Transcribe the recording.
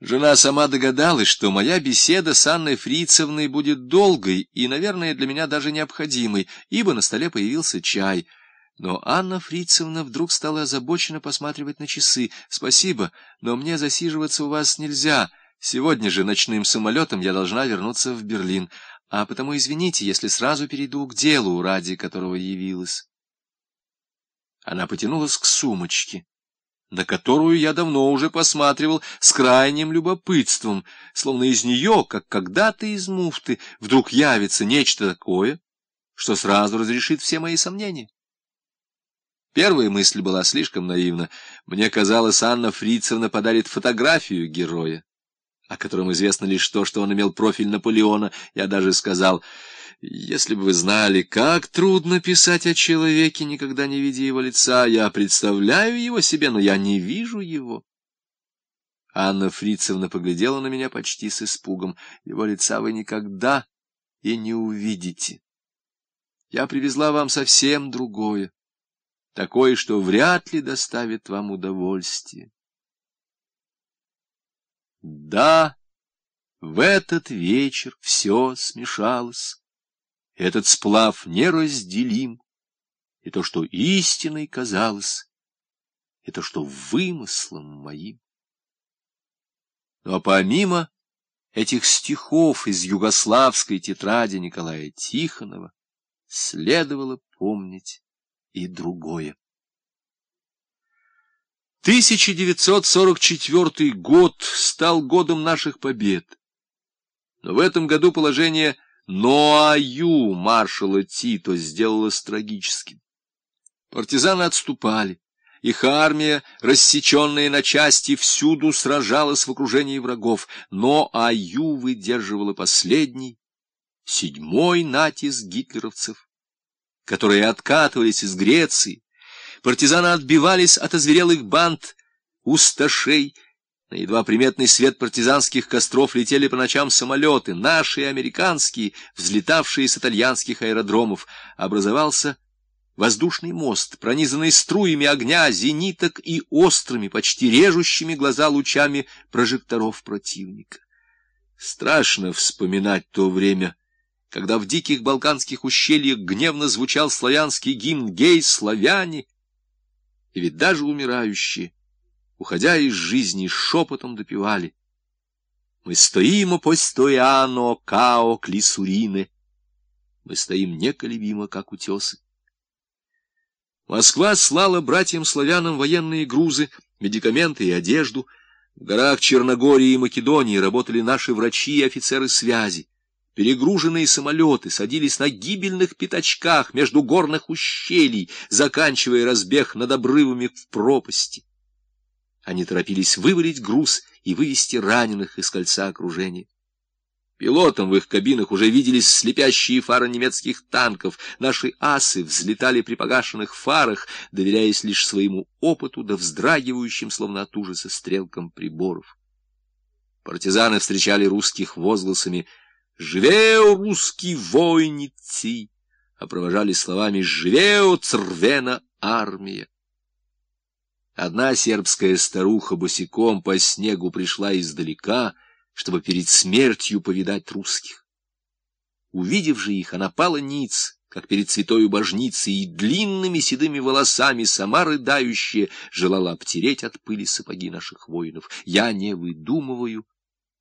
Жена сама догадалась, что моя беседа с Анной Фрицевной будет долгой и, наверное, для меня даже необходимой, ибо на столе появился чай. Но Анна Фрицевна вдруг стала озабоченно посматривать на часы. «Спасибо, но мне засиживаться у вас нельзя. Сегодня же ночным самолетом я должна вернуться в Берлин. А потому извините, если сразу перейду к делу, ради которого явилась». Она потянулась к сумочке на которую я давно уже посматривал с крайним любопытством, словно из нее, как когда-то из муфты, вдруг явится нечто такое, что сразу разрешит все мои сомнения. Первая мысль была слишком наивна. Мне казалось, Анна Фрицевна подарит фотографию героя, о котором известно лишь то, что он имел профиль Наполеона. Я даже сказал... Если бы вы знали, как трудно писать о человеке, никогда не видя его лица, я представляю его себе, но я не вижу его. Анна Фрицевна поглядела на меня почти с испугом. Его лица вы никогда и не увидите. Я привезла вам совсем другое, такое, что вряд ли доставит вам удовольствие. Да, в этот вечер все смешалось. Этот сплав неразделим, и то, что истиной казалось, и то, что вымыслом моим. Но помимо этих стихов из югославской тетради Николая Тихонова следовало помнить и другое. 1944 год стал годом наших побед, но в этом году положение но аю маршала Тито сделалось трагическим. Партизаны отступали. Их армия, рассеченная на части, всюду сражалась в окружении врагов, но Аю выдерживала последний, седьмой натиск гитлеровцев, которые откатывались из Греции. Партизаны отбивались от озверелых банд усташей, на едва приметный свет партизанских костров летели по ночам самолеты, наши и американские, взлетавшие с итальянских аэродромов. Образовался воздушный мост, пронизанный струями огня, зениток и острыми, почти режущими глаза лучами прожекторов противника. Страшно вспоминать то время, когда в диких балканских ущельях гневно звучал славянский гимн «Гей, славяне!» И ведь даже умирающие уходя из жизни, шепотом допивали. Мы стоим постояно, као клисурине. Мы стоим неколебимо, как утесы. Москва слала братьям-славянам военные грузы, медикаменты и одежду. В горах Черногории и Македонии работали наши врачи и офицеры связи. Перегруженные самолеты садились на гибельных пятачках между горных ущелий, заканчивая разбег над обрывами в пропасти. Они торопились вывалить груз и вывести раненых из кольца окружения. Пилотам в их кабинах уже виделись слепящие фары немецких танков. Наши асы взлетали при погашенных фарах, доверяясь лишь своему опыту да вздрагивающим, словно от ужаса, стрелкам приборов. Партизаны встречали русских возгласами «Живео, русские войницы!» а провожали словами «Живео, црвена армия!» Одна сербская старуха босиком по снегу пришла издалека, чтобы перед смертью повидать русских. Увидев же их, она пала ниц, как перед святою божницей, и длинными седыми волосами, сама рыдающая, желала обтереть от пыли сапоги наших воинов. Я не выдумываю,